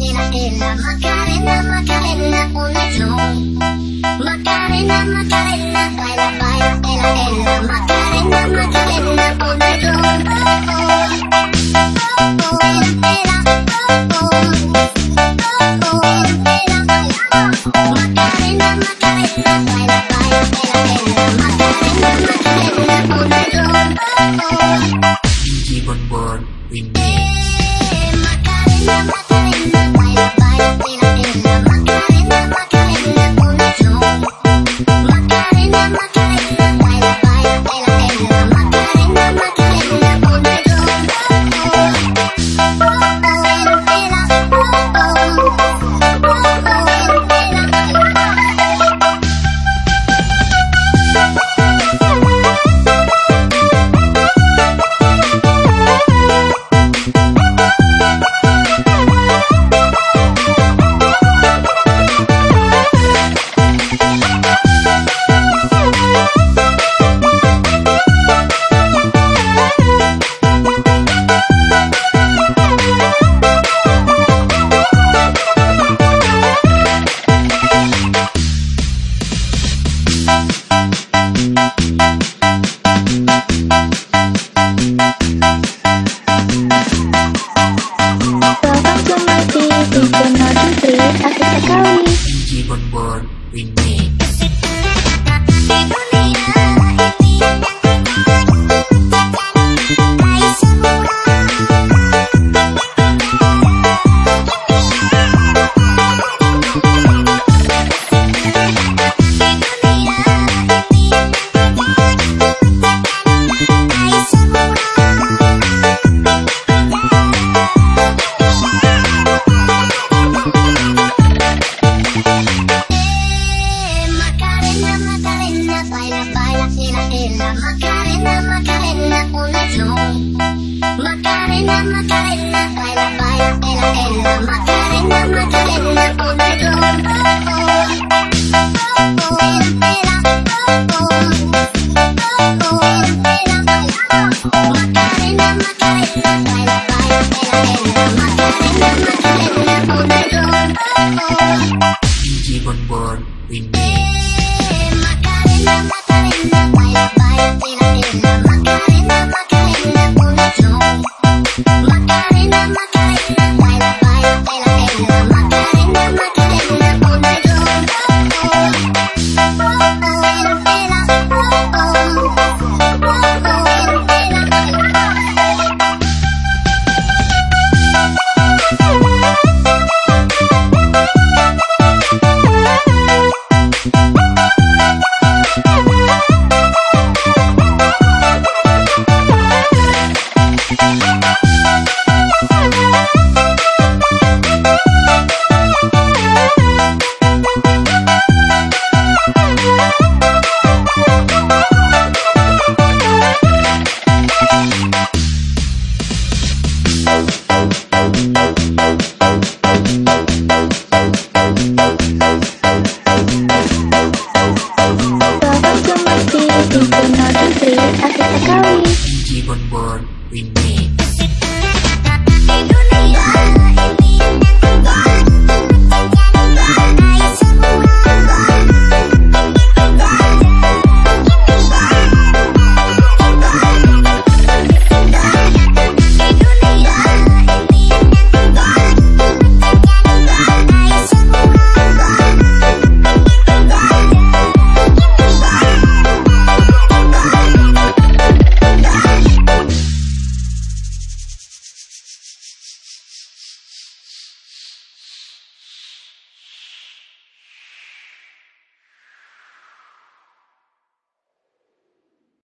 era en la Macarena, Macarena, un acción. Macarena, Macarena, baila, baila, era en la Macarena. Macarena, baila, baila, baila, la Macarena, Macarena, ponte rumbo.